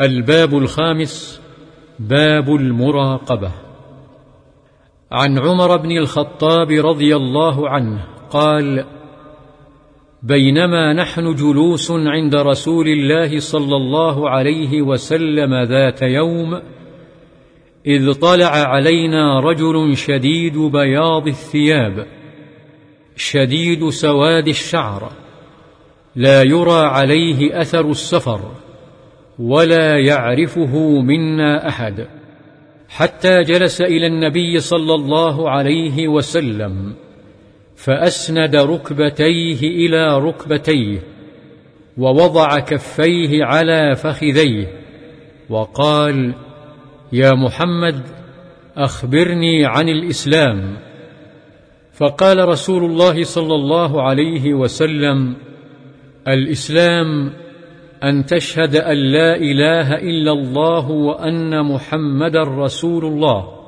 الباب الخامس باب المراقبة. عن عمر بن الخطاب رضي الله عنه قال بينما نحن جلوس عند رسول الله صلى الله عليه وسلم ذات يوم إذ طلع علينا رجل شديد بياض الثياب شديد سواد الشعر لا يرى عليه أثر السفر ولا يعرفه منا أحد. حتى جلس إلى النبي صلى الله عليه وسلم فأسند ركبتيه إلى ركبتيه ووضع كفيه على فخذيه وقال يا محمد أخبرني عن الإسلام. فقال رسول الله صلى الله عليه وسلم الإسلام أن تشهد أن لا إله إلا الله وأن محمد رسول الله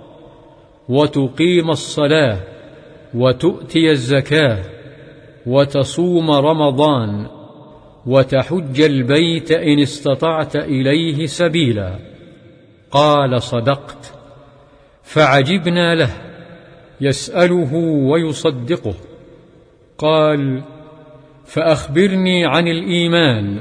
وتقيم الصلاة وتؤتي الزكاة وتصوم رمضان وتحج البيت إن استطعت إليه سبيلا. قال صدقت. فعجبنا له يسأله ويصدقه. قال فأخبرني عن الإيمان.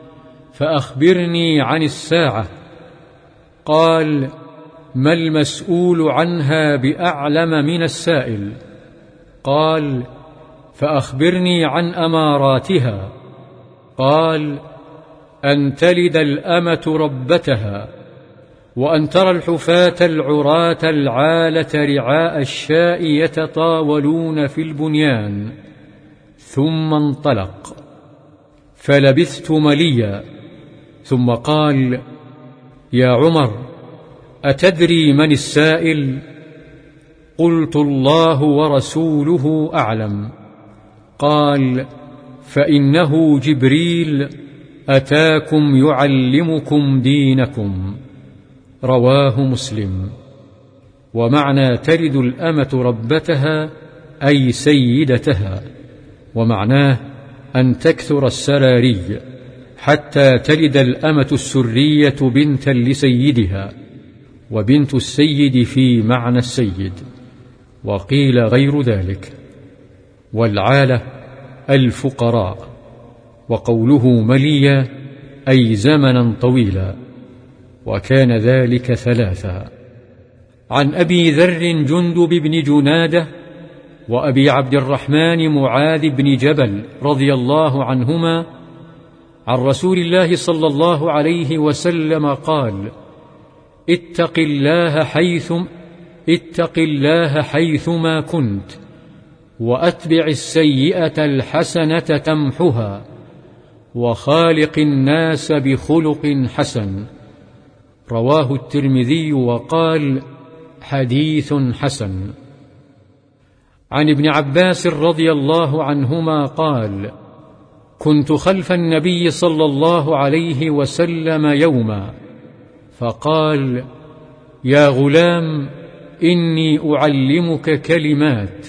فأخبرني عن الساعة. قال ما المسؤول عنها بأعلم من السائل؟ قال فأخبرني عن أماراتها. قال أن تلد الأمة ربتها وأن ترى الحفاة العراة العالة رعاء الشاء يتطاولون في البنيان. ثم انطلق. فلبثت مليا. ثم قال يا عمر أتدري من السائل؟ قلت الله ورسوله أعلم. قال فإنه جبريل أتاكم يعلمكم دينكم. رواه مسلم. ومعنى تلد الأمة ربتها أي سيدتها. ومعناه أن تكثر السراري. حتى تلد الأمة السرية بنتا لسيدها وبنت السيد في معنى السيد وقيل غير ذلك. والعالة الفقراء وقوله مليا أي زمنا طويلا وكان ذلك ثلاثا. عن أبي ذر جندب بن جنادة وأبي عبد الرحمن معاذ بن جبل رضي الله عنهما عن رسول الله صلى الله عليه وسلم قال اتق الله حيث اتق الله حيثما كنت وأتبع السيئة الحسنة تمحها وخالق الناس بخلق حسن. رواه الترمذي وقال حديث حسن. عن ابن عباس رضي الله عنهما قال كنت خلف النبي صلى الله عليه وسلم يوما فقال يا غلام إني أعلمك كلمات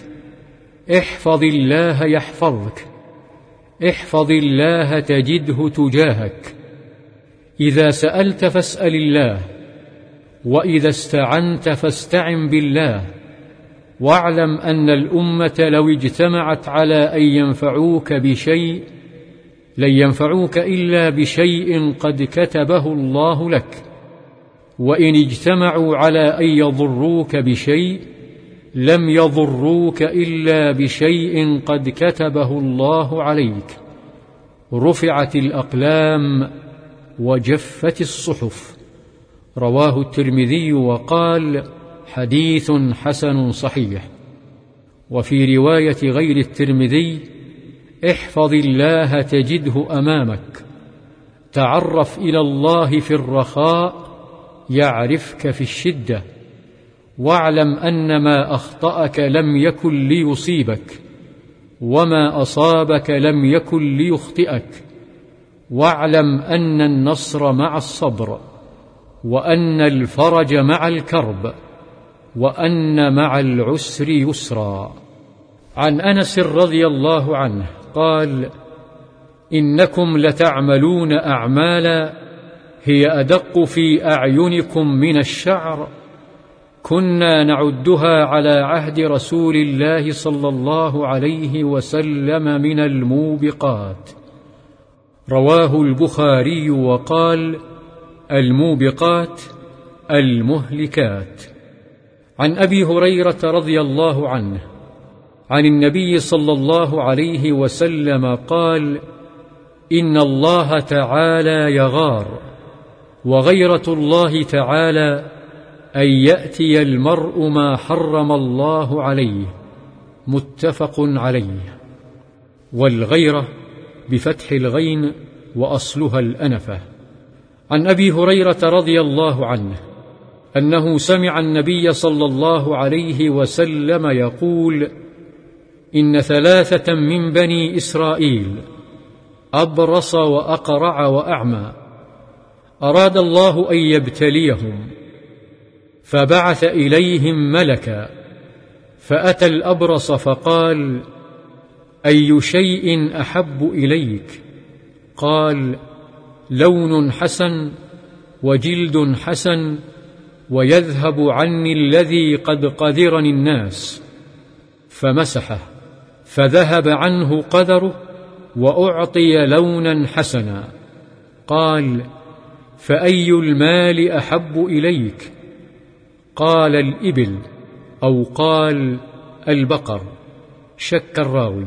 احفظ الله يحفظك احفظ الله تجده تجاهك إذا سألت فاسأل الله وإذا استعنت فاستعن بالله واعلم أن الأمة لو اجتمعت على أن ينفعوك بشيء لن ينفعوك إلا بشيء قد كتبه الله لك. وإن اجتمعوا على أن يضروك بشيء لم يضروك إلا بشيء قد كتبه الله عليك. رفعت الأقلام وجفت الصحف. رواه الترمذي وقال حديث حسن صحيح. وفي رواية غير الترمذي احفظ الله تجده أمامك. تعرف إلى الله في الرخاء يعرفك في الشدة. واعلم أن ما أخطأك لم يكن ليصيبك وما أصابك لم يكن ليخطئك. واعلم أن النصر مع الصبر وأن الفرج مع الكرب وأن مع العسر يسرا. عن أنس رضي الله عنه قال إنكم لتعملون أعمالا هي أدق في أعينكم من الشعر. كنا نعدها على عهد رسول الله صلى الله عليه وسلم من الموبقات. رواه البخاري وقال الموبقات المهلكات. عن أبي هريرة رضي الله عنه عن النبي صلى الله عليه وسلم قال إن الله تعالى يغار وغيرة الله تعالى أن يأتي المرء ما حرم الله عليه متفق عليه. والغيرة بفتح الغين وأصلها الأنفة. عن أبي هريرة رضي الله عنه أنه سمع النبي صلى الله عليه وسلم يقول إن ثلاثة من بني إسرائيل أبرص وأقرع وأعمى. أراد الله أن يبتليهم فبعث إليهم ملكا فأتى الأبرص فقال أي شيء أحب إليك؟ قال لون حسن وجلد حسن ويذهب عني الذي قد قذرني الناس. فمسحه. فذهب عنه قذره وأعطي لونا حسنا. قال فأي المال أحب إليك؟ قال الإبل أو قال البقر. شك الراوي.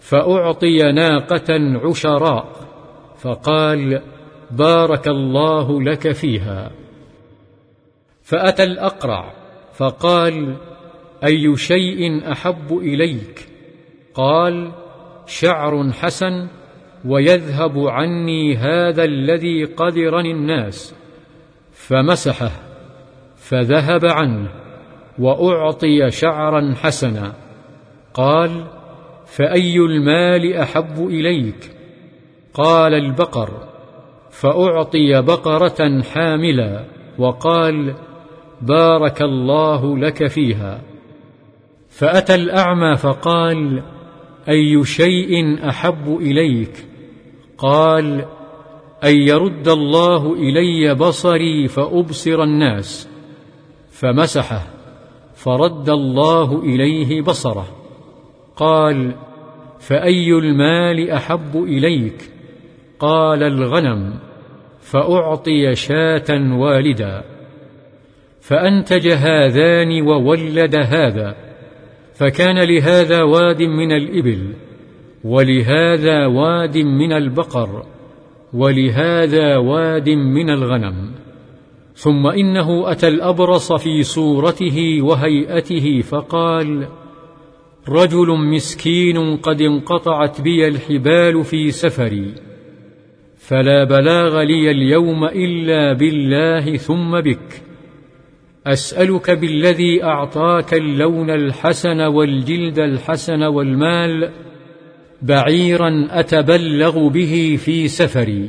فأعطي ناقة عشراء. فقال بارك الله لك فيها. فأتى الأقرع فقال أي شيء أحب إليك؟ قال شعر حسن ويذهب عني هذا الذي قدرني الناس. فمسحه فذهب عنه وأعطي شعرا حسنا. قال فأي المال أحب إليك؟ قال البقر فأعطي بقرة حاملا. وقال بارك الله لك فيها. فأتى الأعمى فقال أي شيء أحب إليك؟ قال أن يرد الله إلي بصري فأبصر الناس. فمسحه فرد الله إليه بصره. قال فأي المال أحب إليك؟ قال الغنم فأعطي شاة والدا. فأنتج هذان وولد هذا. فكان لهذا واد من الإبل ولهذا واد من البقر ولهذا واد من الغنم. ثم إنه أتى الأبرص في صورته وهيئته فقال رجل مسكين قد انقطعت بي الحبال في سفري فلا بلاغ لي اليوم إلا بالله ثم بك. أسألك بالذي أعطاك اللون الحسن والجلد الحسن والمال بعيرا أتبلغ به في سفري.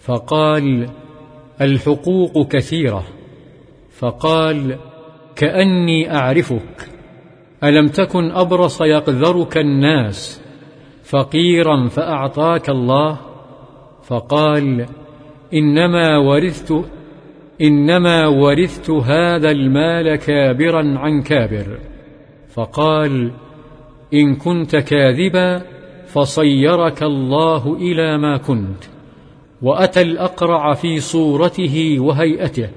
فقال الحقوق كثيرة. فقال كأني أعرفك. ألم تكن أبرص يقذرك الناس؟ فقيرا فأعطاك الله. فقال إنما ورثت إنما ورثت هذا المال كابرا عن كابر. فقال إن كنت كاذبا فصيرك الله إلى ما كنت. وأتى الأقرع في صورته وهيئته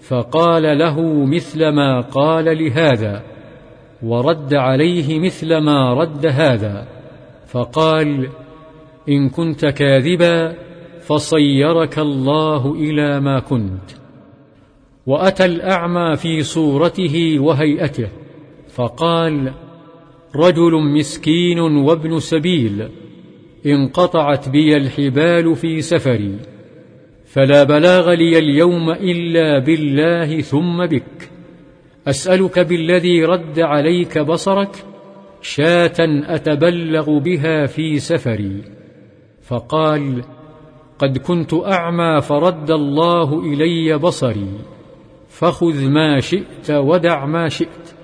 فقال له مثل ما قال لهذا ورد عليه مثل ما رد هذا. فقال إن كنت كاذبا فصيرك الله إلى ما كنت. وأتى الأعمى في صورته وهيئته فقال رجل مسكين وابن سبيل انقطعت بي الحبال في سفري فلا بلاغ لي اليوم إلا بالله ثم بك أسألك بالذي رد عليك بصرك شاة أتبلغ بها في سفري. فقال قد كنت أعمى فرد الله إلي بصري. فخذ ما شئت ودع ما شئت.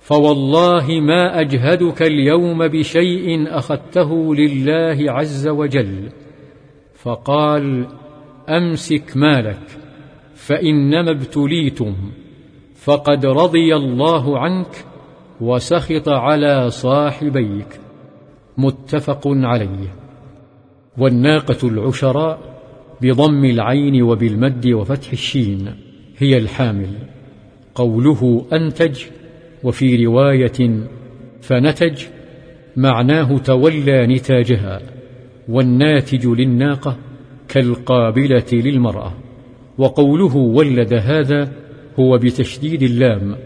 فوالله ما أجهدك اليوم بشيء أخذته لله عز وجل. فقال أمسك مالك فإنما ابتليتم فقد رضي الله عنك وسخط على صاحبيك. متفق عليه. والناقة العشراء بضم العين وبالمد وفتح الشين. هي الحامل. قوله أنتج وفي رواية فنتج معناه تولى نتاجها والناتج للناقة كالقابلة للمرأة. وقوله ولد هذا هو بتشديد اللام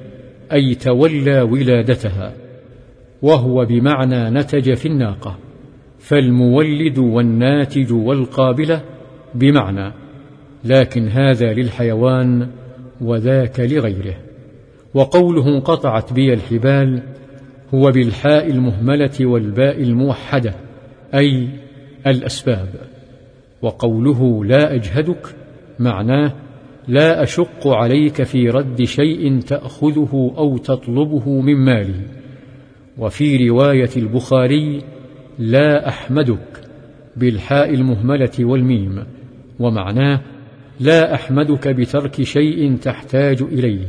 أي تولى ولادتها وهو بمعنى نتج في الناقة. فالمولد والناتج والقابلة بمعنى. لكن هذا للحيوان وذاك لغيره. وقوله انقطعت بي الحبال هو بالحاء المهملة والباء الموحدة أي الأسباب. وقوله لا أجهدك معناه لا أشق عليك في رد شيء تأخذه أو تطلبه من مالي. وفي رواية البخاري لا أحمدك بالحاء المهملة والميم ومعناه لا أحمدك بترك شيء تحتاج إليه.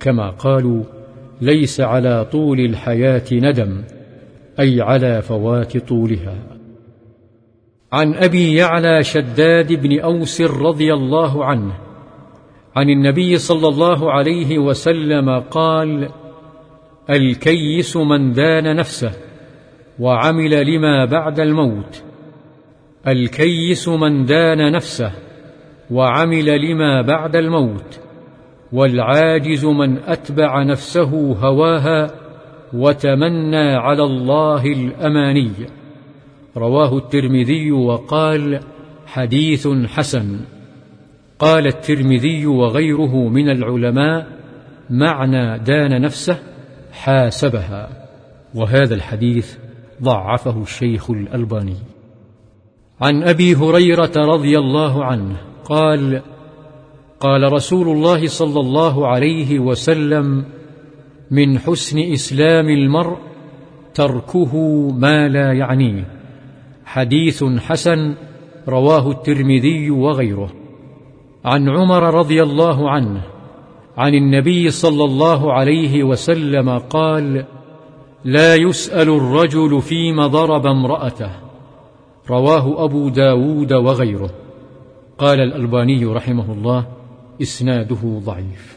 كما قالوا ليس على طول الحياة ندم أي على فوات طولها. عن أبي يعلى شداد بن أوس رضي الله عنه عن النبي صلى الله عليه وسلم قال الكيس من دان نفسه وعمل لما بعد الموت. الكيس من دان نفسه وعمل لما بعد الموت والعاجز من أتبع نفسه هواها وتمنى على الله الأماني. رواه الترمذي وقال حديث حسن. قال الترمذي وغيره من العلماء معنى دان نفسه حاسبها. وهذا الحديث ضعفه الشيخ الألباني. عن أبي هريرة رضي الله عنه قال قال رسول الله صلى الله عليه وسلم من حسن إسلام المرء تركه ما لا يعنيه. حديث حسن رواه الترمذي وغيره. عن عمر رضي الله عنه عن النبي صلى الله عليه وسلم قال لا يسأل الرجل فيما ضرب امرأته. رواه أبو داود وغيره. قال الألباني رحمه الله إسناده ضعيف.